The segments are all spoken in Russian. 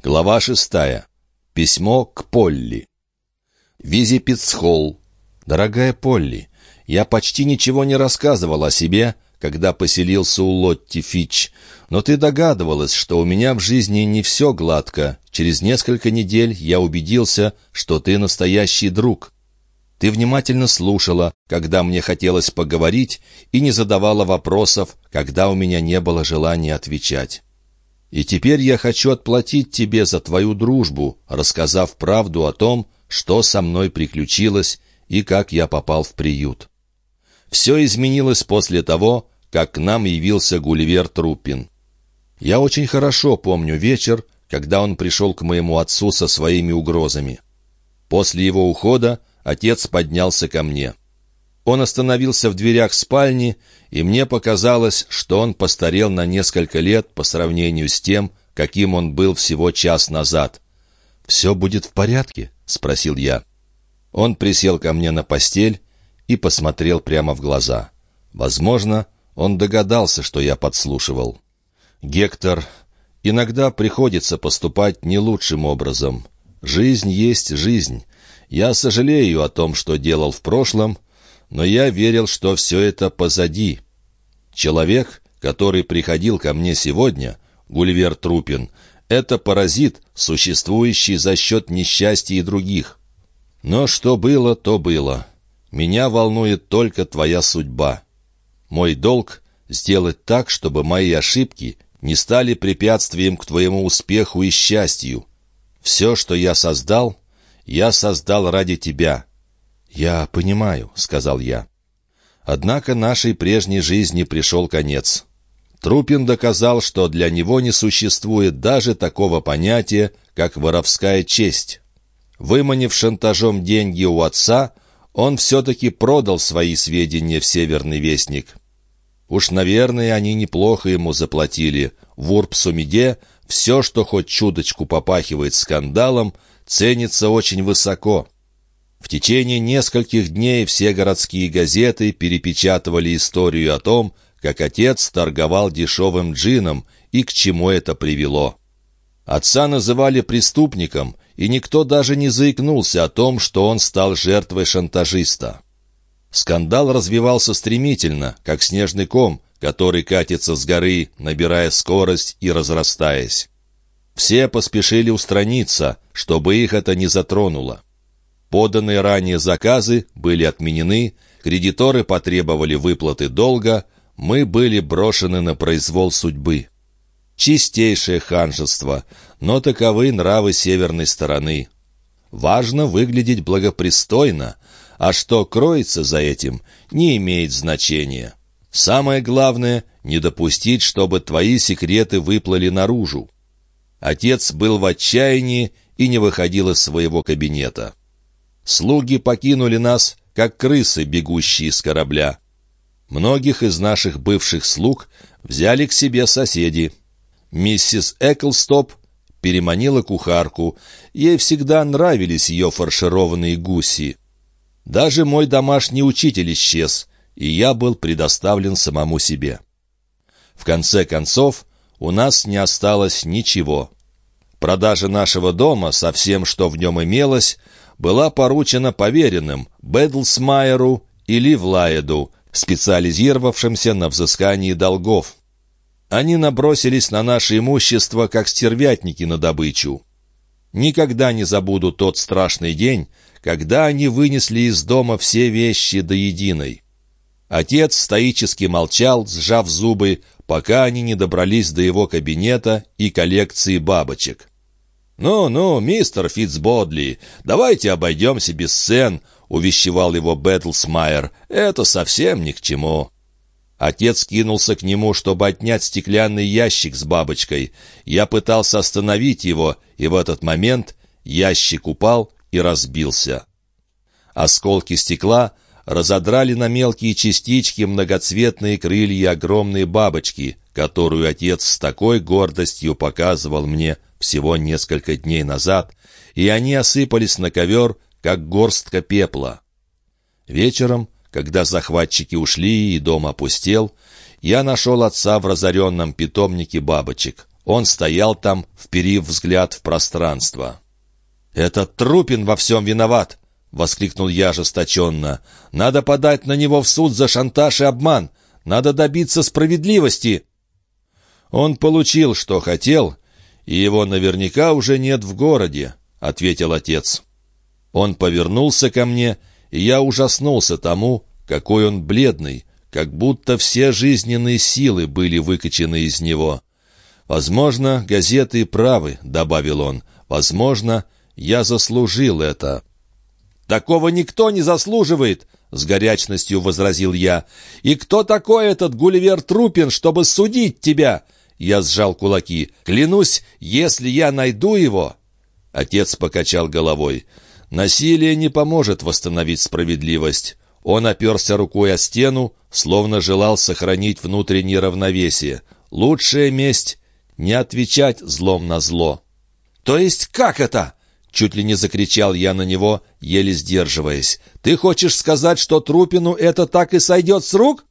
Глава шестая. Письмо к Полли. Визи Пицхолл. Дорогая Полли, я почти ничего не рассказывал о себе, когда поселился у Лотти Фич, но ты догадывалась, что у меня в жизни не все гладко. Через несколько недель я убедился, что ты настоящий друг. Ты внимательно слушала, когда мне хотелось поговорить, и не задавала вопросов, когда у меня не было желания отвечать. И теперь я хочу отплатить тебе за твою дружбу, рассказав правду о том, что со мной приключилось и как я попал в приют. Все изменилось после того, как к нам явился Гулливер Трупин. Я очень хорошо помню вечер, когда он пришел к моему отцу со своими угрозами. После его ухода отец поднялся ко мне. Он остановился в дверях спальни, и мне показалось, что он постарел на несколько лет по сравнению с тем, каким он был всего час назад. «Все будет в порядке?» — спросил я. Он присел ко мне на постель и посмотрел прямо в глаза. Возможно, он догадался, что я подслушивал. «Гектор, иногда приходится поступать не лучшим образом. Жизнь есть жизнь. Я сожалею о том, что делал в прошлом, но я верил, что все это позади. Человек, который приходил ко мне сегодня, Гульвер Трупин, это паразит, существующий за счет несчастья других. Но что было, то было. Меня волнует только твоя судьба. Мой долг — сделать так, чтобы мои ошибки не стали препятствием к твоему успеху и счастью. Все, что я создал, я создал ради тебя. «Я понимаю», — сказал я. Однако нашей прежней жизни пришел конец. Трупин доказал, что для него не существует даже такого понятия, как воровская честь. Выманив шантажом деньги у отца, он все-таки продал свои сведения в «Северный вестник». Уж, наверное, они неплохо ему заплатили. В Урбсумиде все, что хоть чуточку попахивает скандалом, ценится очень высоко. В течение нескольких дней все городские газеты перепечатывали историю о том, как отец торговал дешевым джином и к чему это привело. Отца называли преступником, и никто даже не заикнулся о том, что он стал жертвой шантажиста. Скандал развивался стремительно, как снежный ком, который катится с горы, набирая скорость и разрастаясь. Все поспешили устраниться, чтобы их это не затронуло. Поданные ранее заказы были отменены, кредиторы потребовали выплаты долга, мы были брошены на произвол судьбы. Чистейшее ханжество, но таковы нравы северной стороны. Важно выглядеть благопристойно, а что кроется за этим, не имеет значения. Самое главное — не допустить, чтобы твои секреты выплыли наружу. Отец был в отчаянии и не выходил из своего кабинета. Слуги покинули нас, как крысы, бегущие с корабля. Многих из наших бывших слуг взяли к себе соседи. Миссис Эклстоп переманила кухарку. Ей всегда нравились ее фаршированные гуси. Даже мой домашний учитель исчез, и я был предоставлен самому себе. В конце концов, у нас не осталось ничего. Продажа нашего дома со всем, что в нем имелось, была поручена поверенным Бэдлсмайеру и Ливлаеду, специализировавшимся на взыскании долгов. Они набросились на наше имущество, как стервятники на добычу. Никогда не забуду тот страшный день, когда они вынесли из дома все вещи до единой. Отец стоически молчал, сжав зубы, пока они не добрались до его кабинета и коллекции бабочек. «Ну-ну, мистер Фитцбодли, давайте обойдемся без сцен», — увещевал его Бэтлсмайер. «Это совсем ни к чему». Отец кинулся к нему, чтобы отнять стеклянный ящик с бабочкой. Я пытался остановить его, и в этот момент ящик упал и разбился. Осколки стекла разодрали на мелкие частички многоцветные крылья огромной бабочки, которую отец с такой гордостью показывал мне всего несколько дней назад, и они осыпались на ковер, как горстка пепла. Вечером, когда захватчики ушли и дом опустел, я нашел отца в разоренном питомнике бабочек. Он стоял там, вперив взгляд в пространство. «Этот Трупин во всем виноват!» — воскликнул я ожесточенно. «Надо подать на него в суд за шантаж и обман. Надо добиться справедливости». «Он получил, что хотел, и его наверняка уже нет в городе», — ответил отец. Он повернулся ко мне, и я ужаснулся тому, какой он бледный, как будто все жизненные силы были выкачены из него. «Возможно, газеты правы», — добавил он. «Возможно, я заслужил это». «Такого никто не заслуживает!» — с горячностью возразил я. «И кто такой этот Гулливер Трупин, чтобы судить тебя?» Я сжал кулаки. «Клянусь, если я найду его...» Отец покачал головой. «Насилие не поможет восстановить справедливость». Он оперся рукой о стену, словно желал сохранить внутреннее равновесие. «Лучшая месть — не отвечать злом на зло». «То есть как это?» Чуть ли не закричал я на него, еле сдерживаясь. «Ты хочешь сказать, что Трупину это так и сойдет с рук?»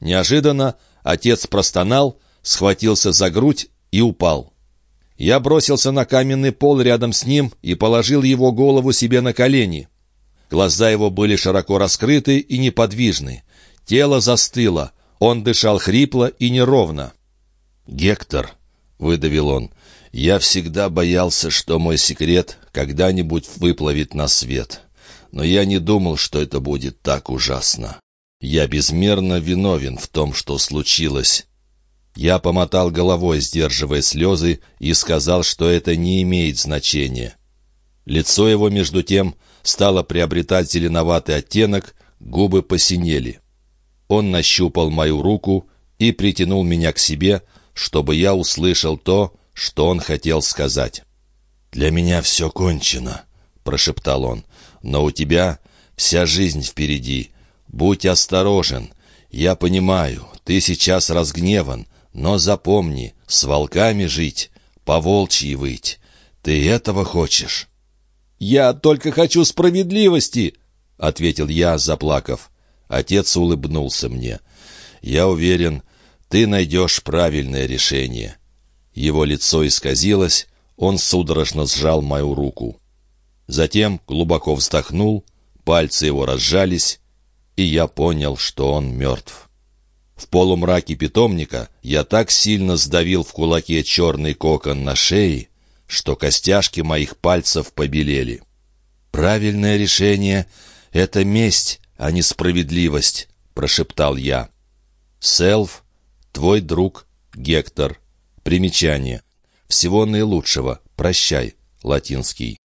Неожиданно отец простонал, схватился за грудь и упал. Я бросился на каменный пол рядом с ним и положил его голову себе на колени. Глаза его были широко раскрыты и неподвижны. Тело застыло, он дышал хрипло и неровно. «Гектор», — выдавил он, — «я всегда боялся, что мой секрет когда-нибудь выплывет на свет. Но я не думал, что это будет так ужасно. Я безмерно виновен в том, что случилось. Я помотал головой, сдерживая слезы, и сказал, что это не имеет значения. Лицо его, между тем, стало приобретать зеленоватый оттенок, губы посинели. Он нащупал мою руку и притянул меня к себе, чтобы я услышал то, что он хотел сказать. «Для меня все кончено», — прошептал он, — «но у тебя вся жизнь впереди. Будь осторожен. Я понимаю, ты сейчас разгневан, но запомни, с волками жить, по волчьи выть. Ты этого хочешь?» «Я только хочу справедливости», — ответил я, заплакав. Отец улыбнулся мне. «Я уверен, ты найдешь правильное решение». Его лицо исказилось, он судорожно сжал мою руку. Затем глубоко вздохнул, пальцы его разжались, и я понял, что он мертв. В полумраке питомника я так сильно сдавил в кулаке черный кокон на шее, что костяшки моих пальцев побелели. «Правильное решение — это месть, а не справедливость», — прошептал я. «Селф, твой друг Гектор. Примечание. Всего наилучшего. Прощай. Латинский.